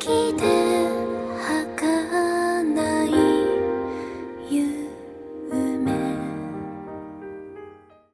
きで